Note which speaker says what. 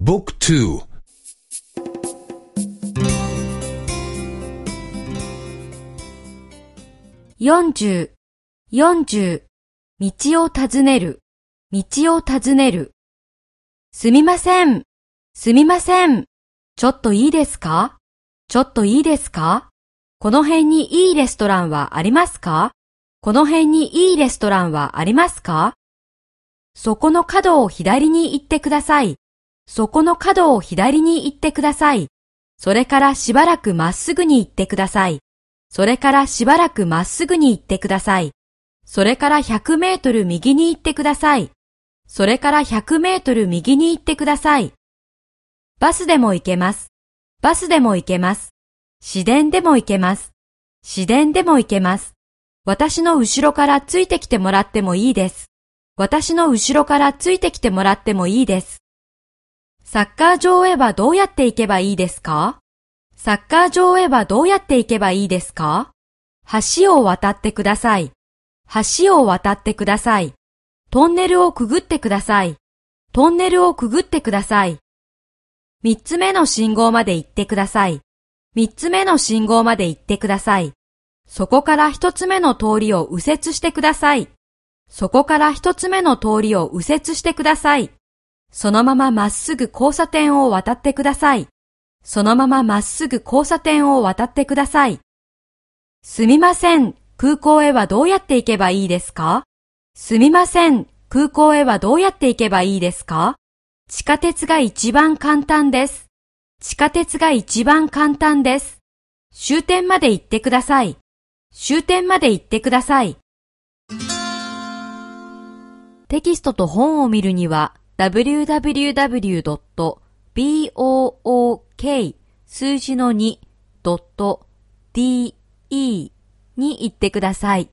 Speaker 1: Book 2
Speaker 2: 40、40、道を尋ねる、道を尋ねる。すみません、すみません。ちょっといいですか？ちょっといいですか？この辺にいいレストランはありますか？この辺にいいレストランはありますか？そこの角を左に行ってください。そこの角を左に行ってください。それからしばらくまっすぐに行ってください。それからしばらくまっすぐに行ってください。それから100メートル右に行ってください。それから100メートル右に行ってください。バスでも行けます。バスでも行けます。市電でも行けます。市電でも行けます。私の後ろからついてきてもらってもいいです。私の後ろからついてきてもらってもいいです。サッカー場へはどうやって行けばいいですか？サッカー場へはどうやって行けばいいですか？橋を渡ってください。橋を渡ってください。トンネルをくぐってください。トンネルをくぐってください。三つ目の信号まで行ってください。三つ目の信号まで行ってください。そこから一つ目の通りを右折してください。そこから一つ目の通りを右折してください。そのまままっすぐ交差点を渡ってください。そのまままっすぐ交差点を渡ってください。すみません、空港へはどうやって行けばいいですか？すみません、空港へはどうやって行けばいいですか？地下鉄が一番簡単です。地下鉄が一番簡単です。終点まで行ってください。終点まで行ってください。テキストと本を見るには www.book 数字の 2.de に行ってください。